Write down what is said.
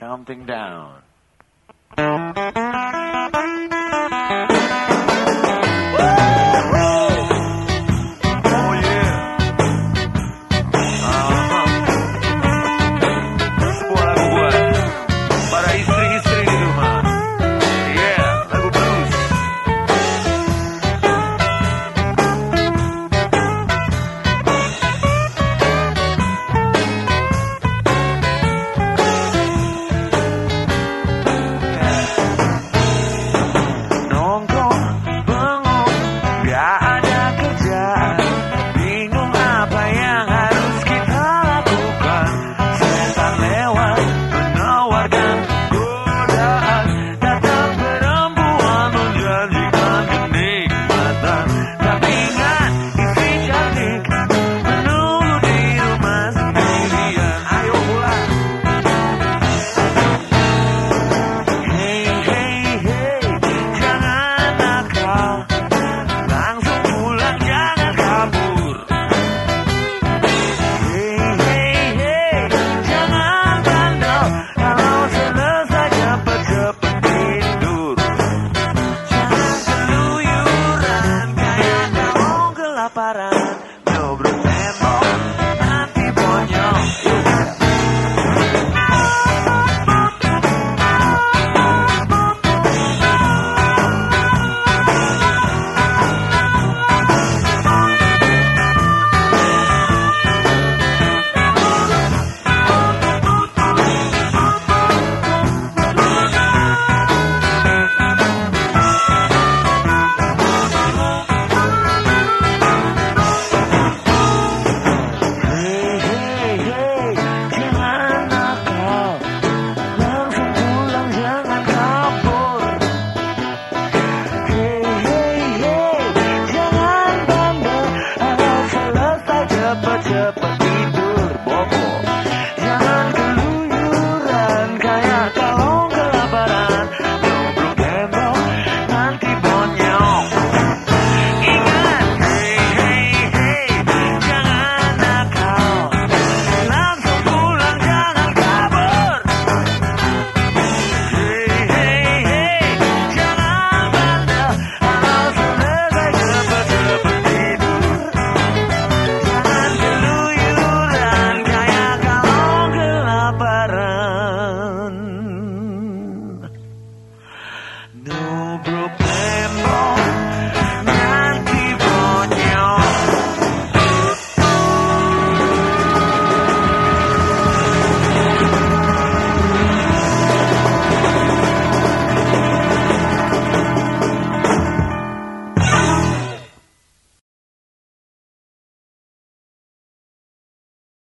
Counting down. No, problem.